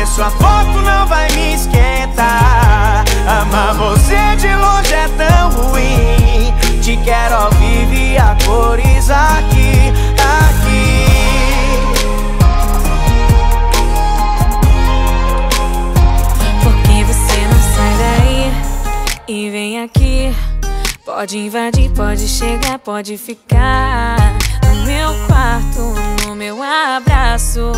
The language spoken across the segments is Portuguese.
ver sua foto não vai me esquentar. Amar você de longe é tão ruim, te quero vivo e a cores aqui, aqui. e vem aqui. Pode invadir, pode chegar, pode ficar no meu quarto, no meu abraço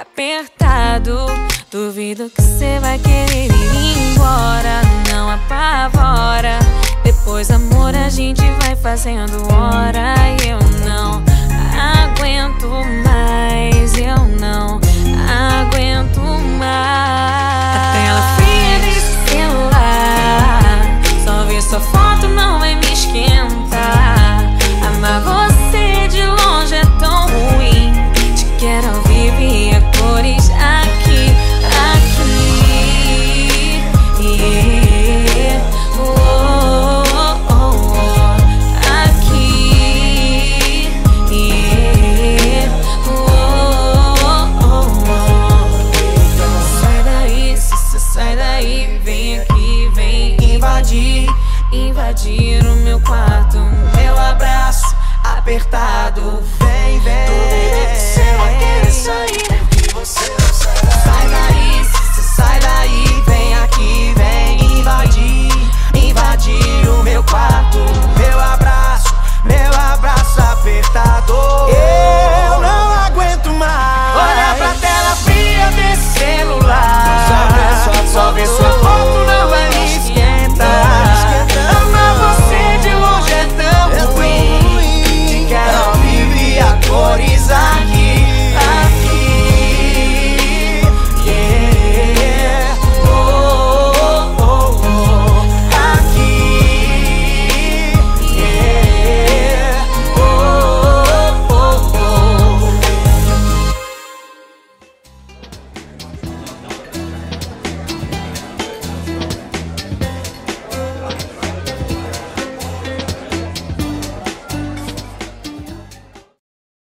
apertado. Duvido que você vai querer ir embora, não apavora. Depois, amor, a gente vai fazendo hora invadir, o meu quarto, meu abraço apertado. Vem, vem,